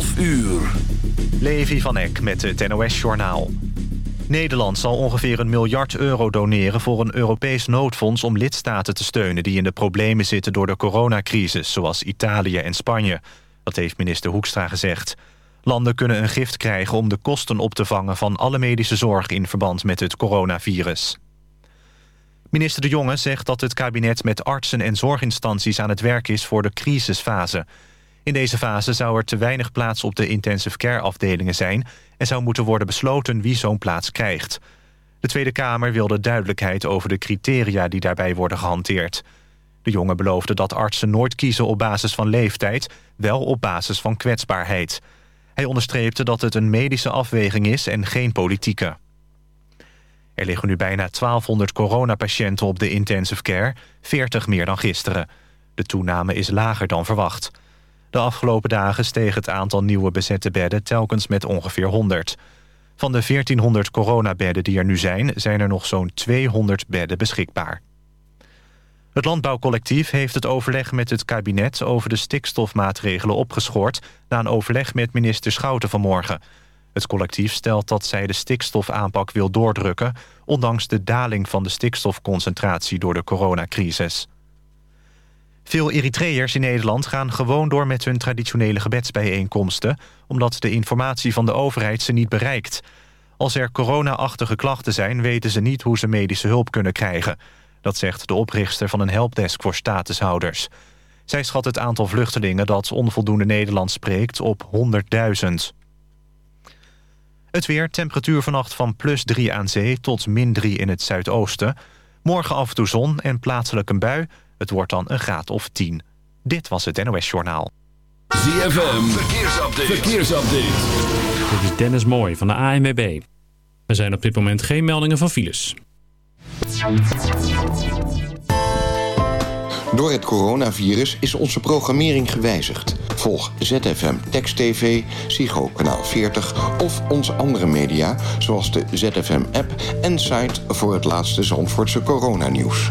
12 uur. Levi van Eck met het NOS-journaal. Nederland zal ongeveer een miljard euro doneren voor een Europees noodfonds om lidstaten te steunen die in de problemen zitten door de coronacrisis, zoals Italië en Spanje. Dat heeft minister Hoekstra gezegd. Landen kunnen een gift krijgen om de kosten op te vangen van alle medische zorg in verband met het coronavirus. Minister De Jonge zegt dat het kabinet met artsen en zorginstanties aan het werk is voor de crisisfase. In deze fase zou er te weinig plaats op de intensive care afdelingen zijn... en zou moeten worden besloten wie zo'n plaats krijgt. De Tweede Kamer wilde duidelijkheid over de criteria die daarbij worden gehanteerd. De jongen beloofde dat artsen nooit kiezen op basis van leeftijd... wel op basis van kwetsbaarheid. Hij onderstreepte dat het een medische afweging is en geen politieke. Er liggen nu bijna 1200 coronapatiënten op de intensive care, 40 meer dan gisteren. De toename is lager dan verwacht. De afgelopen dagen steeg het aantal nieuwe bezette bedden telkens met ongeveer 100. Van de 1400 coronabedden die er nu zijn... zijn er nog zo'n 200 bedden beschikbaar. Het landbouwcollectief heeft het overleg met het kabinet... over de stikstofmaatregelen opgeschort... na een overleg met minister Schouten vanmorgen. Het collectief stelt dat zij de stikstofaanpak wil doordrukken... ondanks de daling van de stikstofconcentratie door de coronacrisis. Veel Eritreërs in Nederland gaan gewoon door met hun traditionele gebedsbijeenkomsten... omdat de informatie van de overheid ze niet bereikt. Als er corona-achtige klachten zijn, weten ze niet hoe ze medische hulp kunnen krijgen. Dat zegt de oprichter van een helpdesk voor statushouders. Zij schat het aantal vluchtelingen dat onvoldoende Nederlands spreekt op 100.000. Het weer, temperatuur vannacht van plus 3 aan zee tot min 3 in het zuidoosten. Morgen af en toe zon en plaatselijk een bui. Het wordt dan een graad of 10. Dit was het NOS Journaal. ZFM, verkeersupdate. verkeersupdate. Dit is Dennis Mooij van de ANWB. Er zijn op dit moment geen meldingen van files. Door het coronavirus is onze programmering gewijzigd. Volg ZFM Text TV, Psycho Kanaal 40 of onze andere media... zoals de ZFM-app en site voor het laatste Zandvoortse coronanieuws.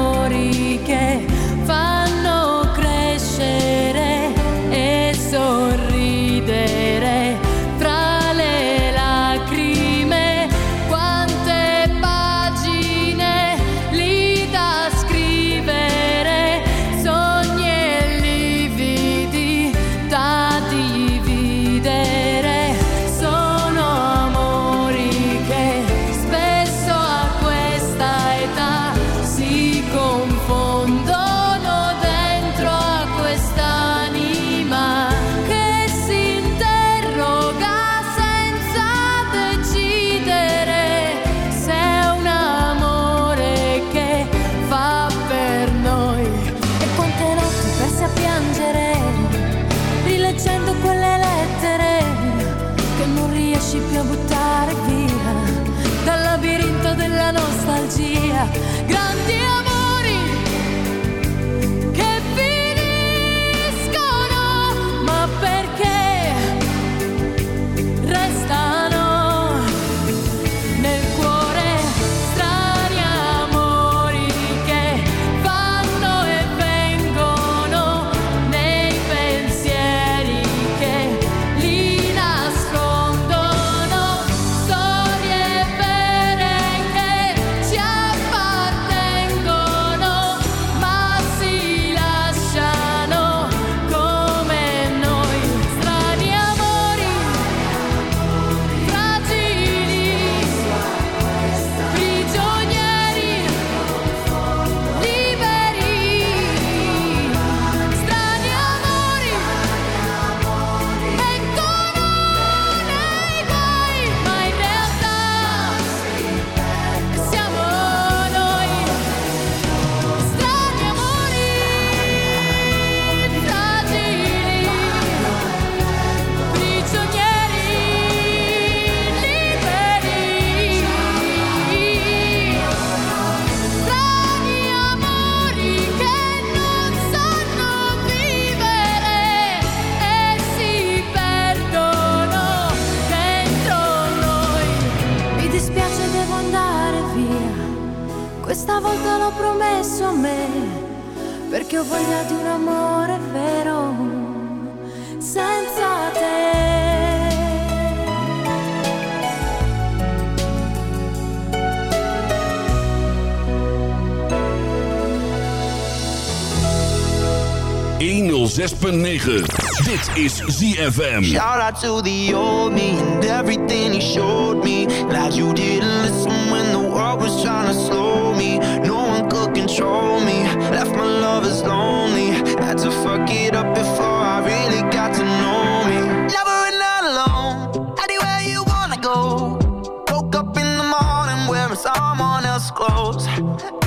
is ZFM. Shout out to the old me and everything he showed me. Glad you didn't listen when the world was trying to slow me. No one could control me. Left my lovers lonely. Had to fuck it up before I really got to know me. Never and not alone. Anywhere you wanna go. Woke up in the morning wearing someone else's clothes.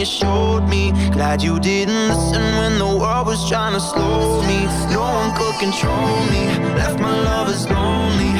You showed me. Glad you didn't listen when the world was trying to slow me. No one could control me. Left my lovers lonely.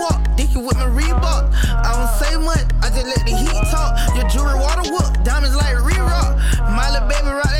Z-Walk, dicky with my Reebok. I don't say much, I just let the heat talk. Your jewelry water whoop, diamonds like re-rock. My little baby rock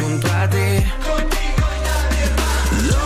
junto a ti. Contigo y nadie más.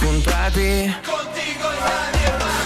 junto a ti. Contigo nadie más.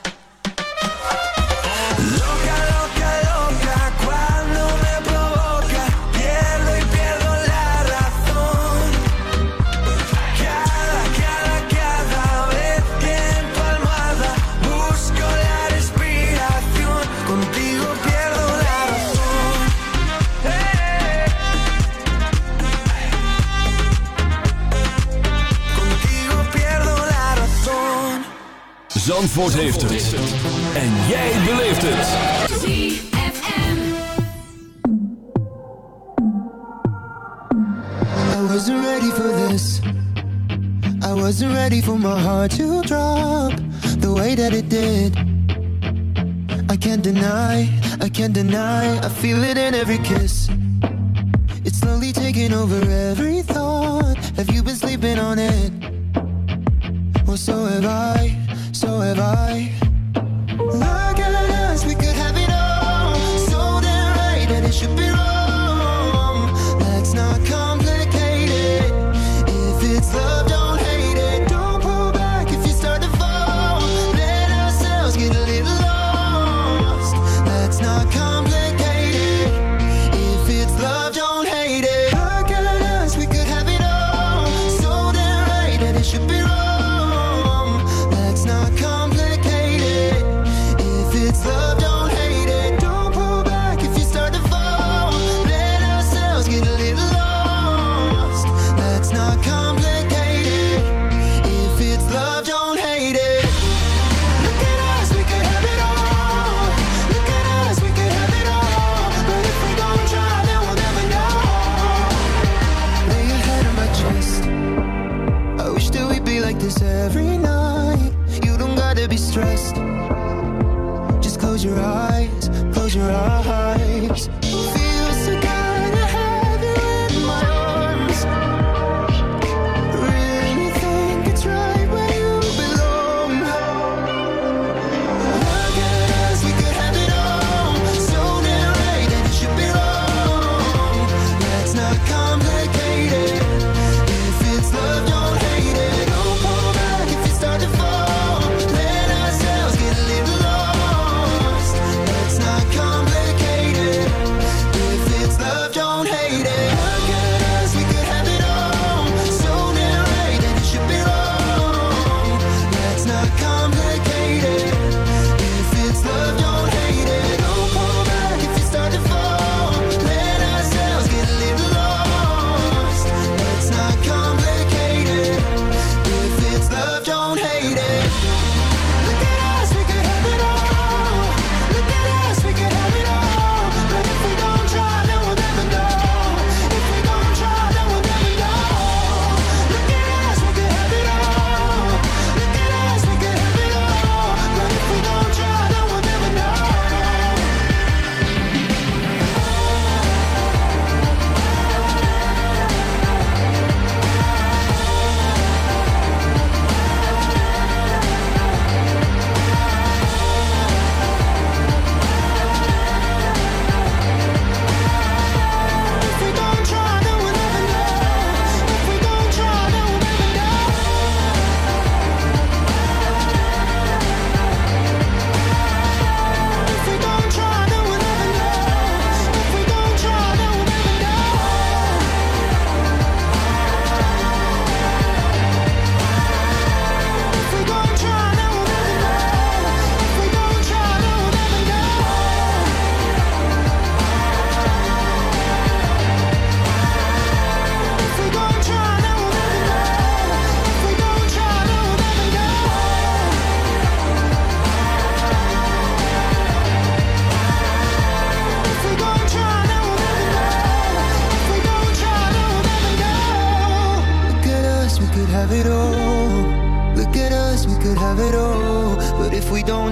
Zandvoort heeft het. En jij beleeft het. I wasn't ready for this. I wasn't ready for my heart to drop the way that it did. I can't deny, I can't deny, I feel it in every kiss. It's slowly taking over every thought. Have you been sleeping on it? Well, so have I so have I.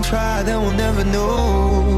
try, then we'll never know.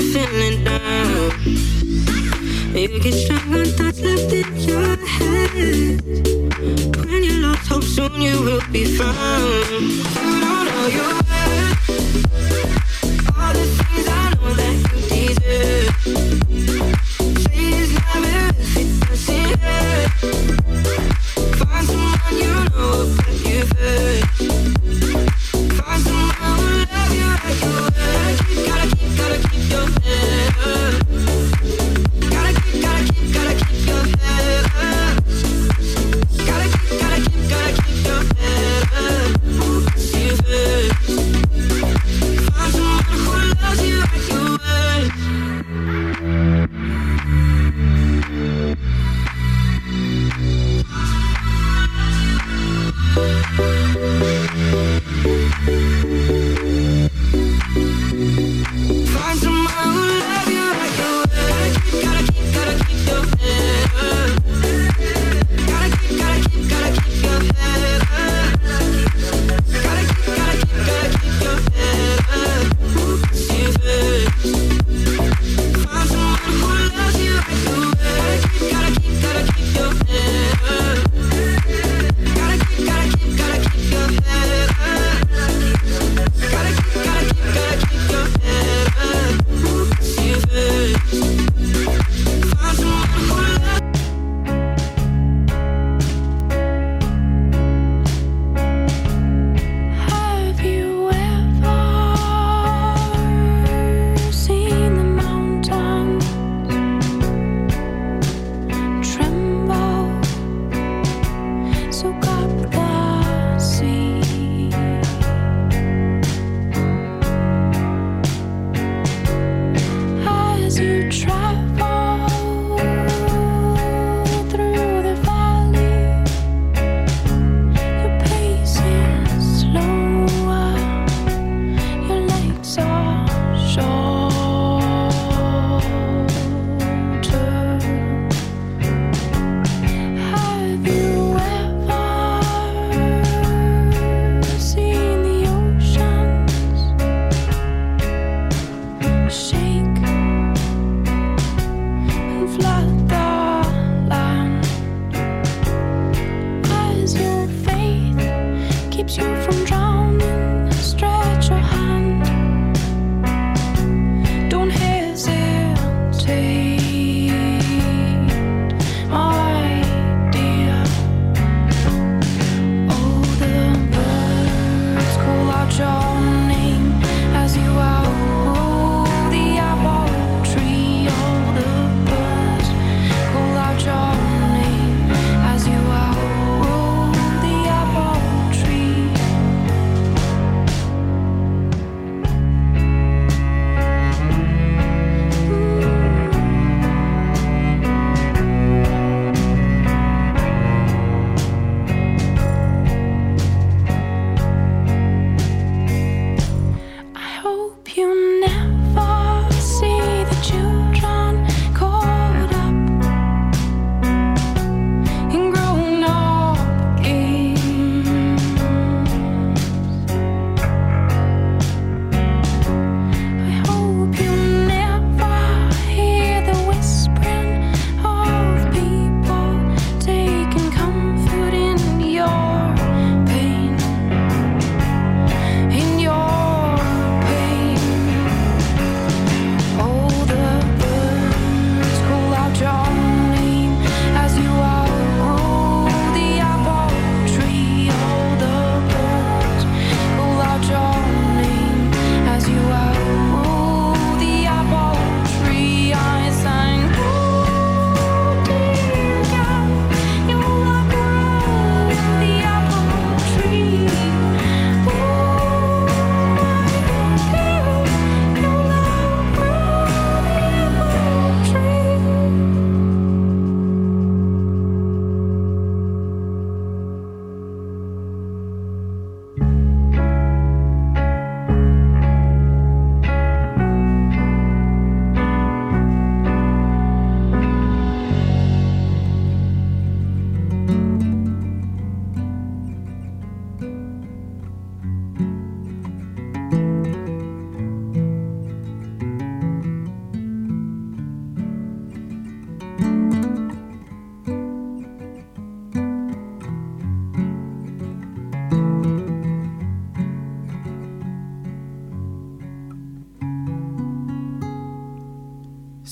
you're feeling down. You get stronger thoughts left in your head. When you lost hope, soon you will be found. You don't know you.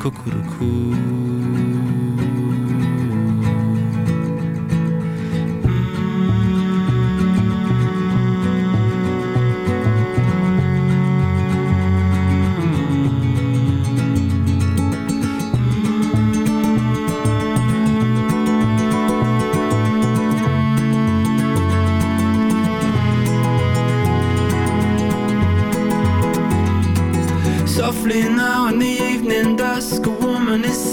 cuckoo.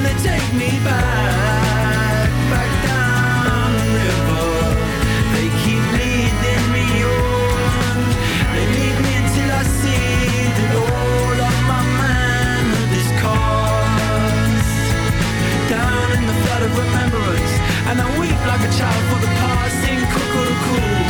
and they take me back. Back down river. They keep leading me old. They lead me until I see the role of my man discuss Down in the flood of remembrance. And I weep like a child for the past Sing cuckoo Cuckoo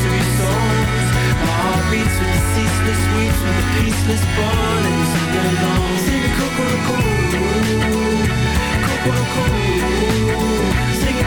beats with the ceaseless weeps with the peaceless burnings to belong. Sing cuckoo, cuckoo, sing cuckoo. Sing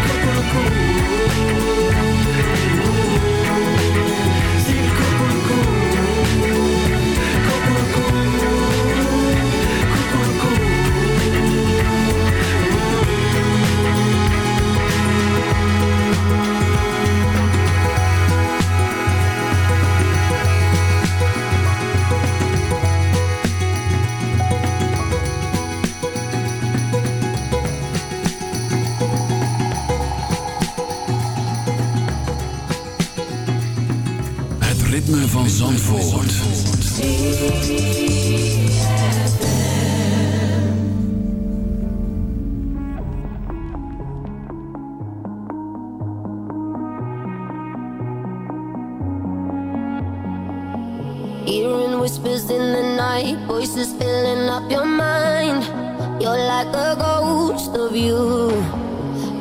ritme van Zandvoort. Hearing whispers in the night, voices filling up your mind. You're like a ghost of you.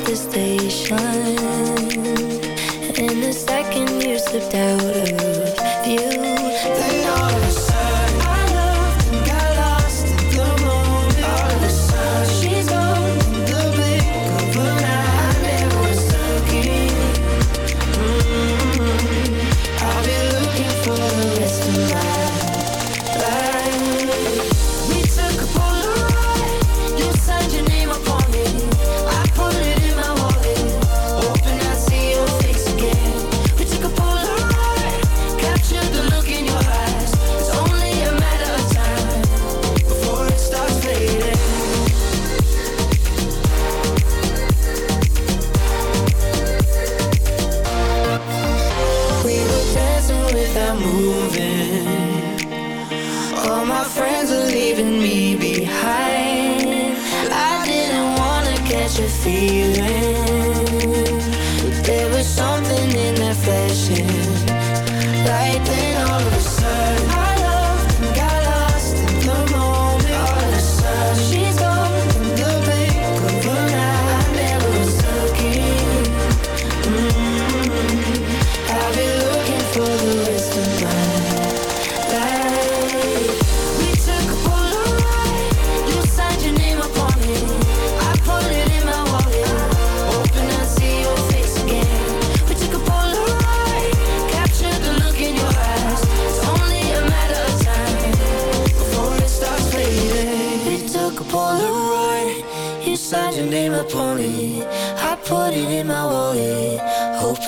at the station. And the second you slipped out of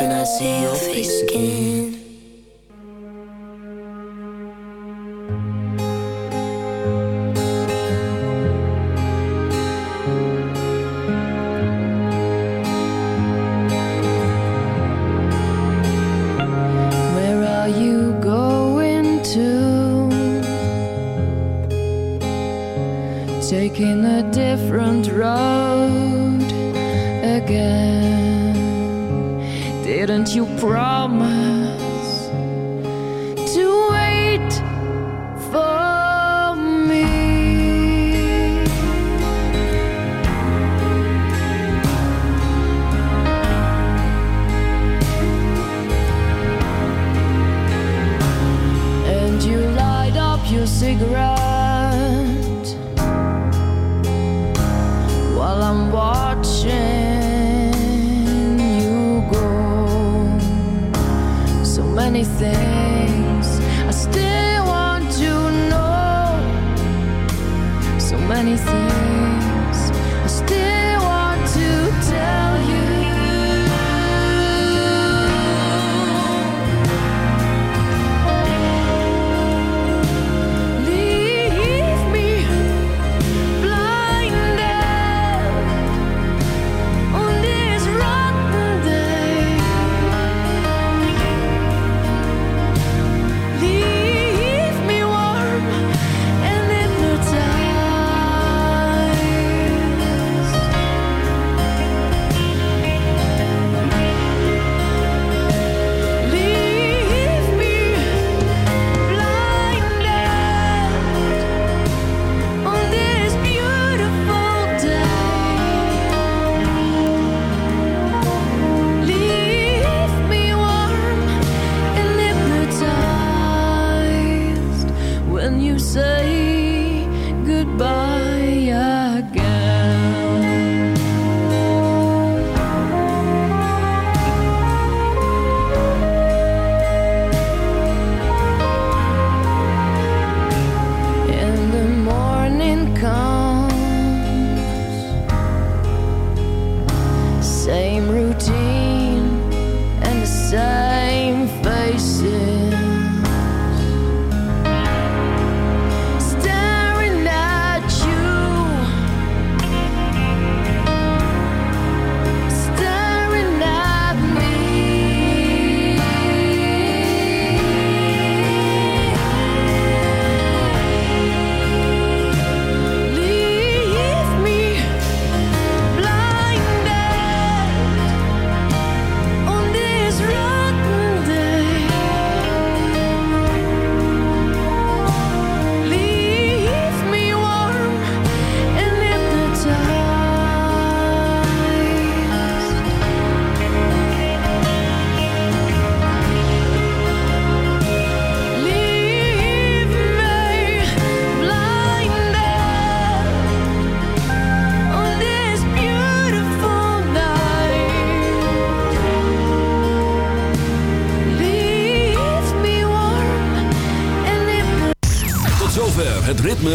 when I see your face again.